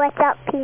What's up, people?